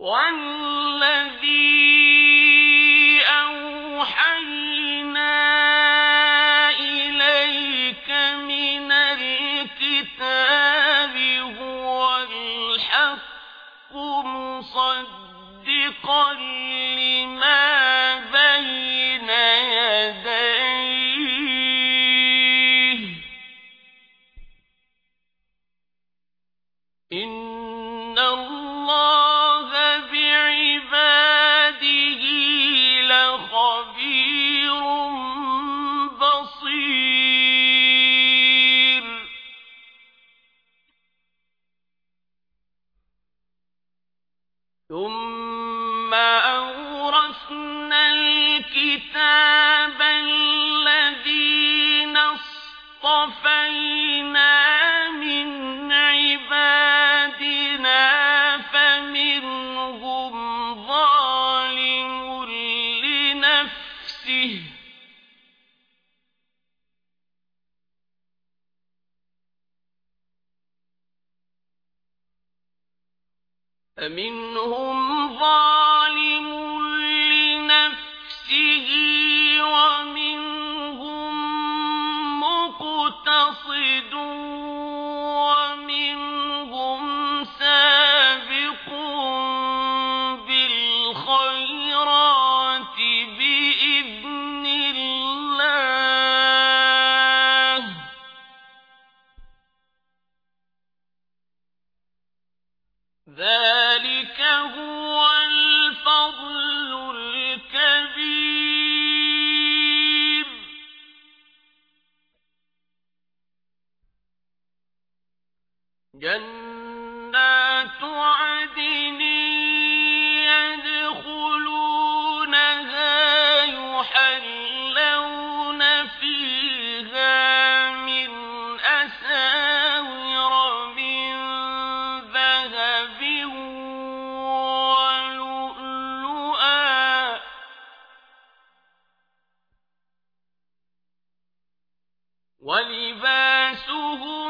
والذي أوحينا إليك من الكتاب ثم أورثنا الكتاب الذين اصطفينا منهم ظالم جنات عدن يدخلونها يحلون فيها من من ذهب ولؤلؤا ولباسهم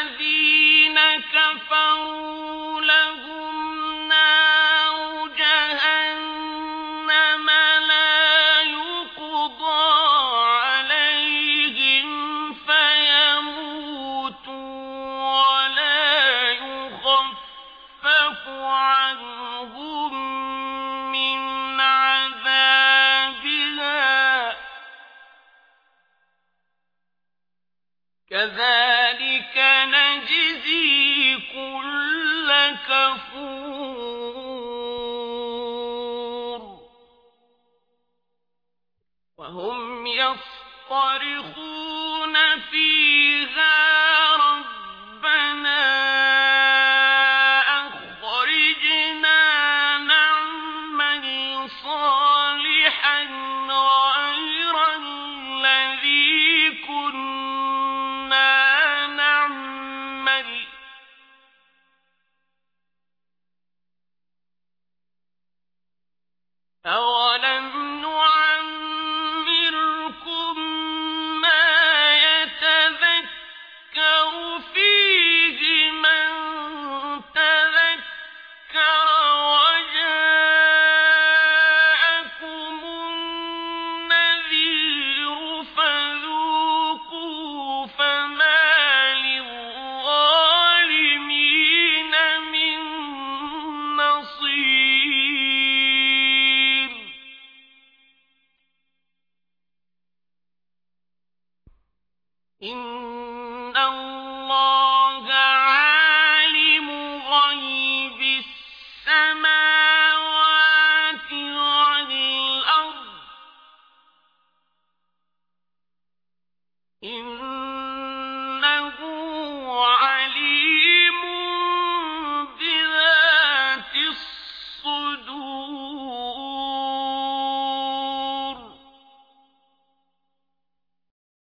الذين كفروا أو إن